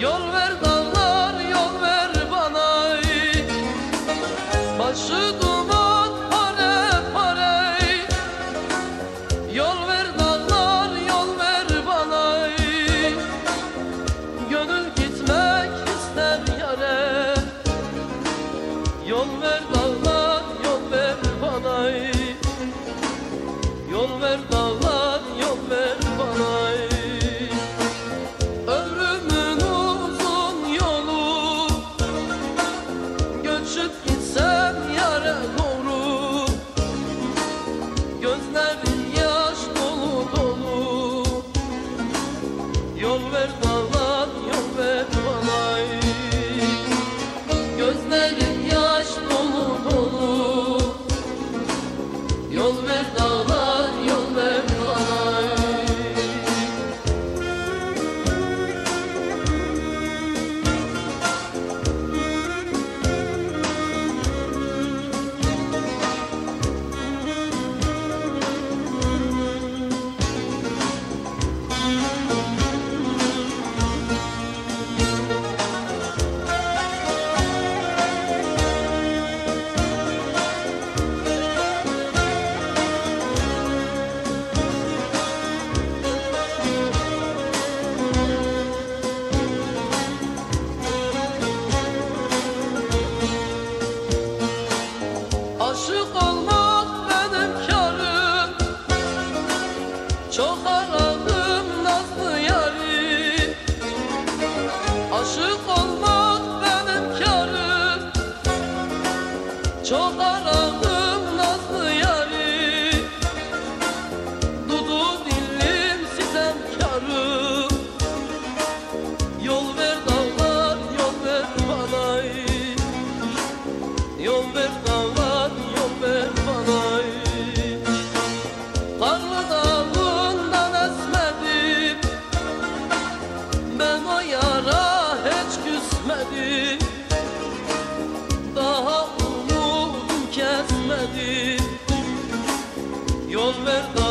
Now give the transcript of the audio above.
Yol ver dağlar yol ver bana Başı duman pare pare Yol ver dağlar yol ver bana Gönül with the Aşık olmak benim karım. Çok aradım nazlı yari Dudu dilim sizem karım. Yol ver dağlar yol ver bana Yol ver dağlar yol ver bana Karlı dağlar ben o yara kesmedi. Daha umudum kesmedi. Yol ver daha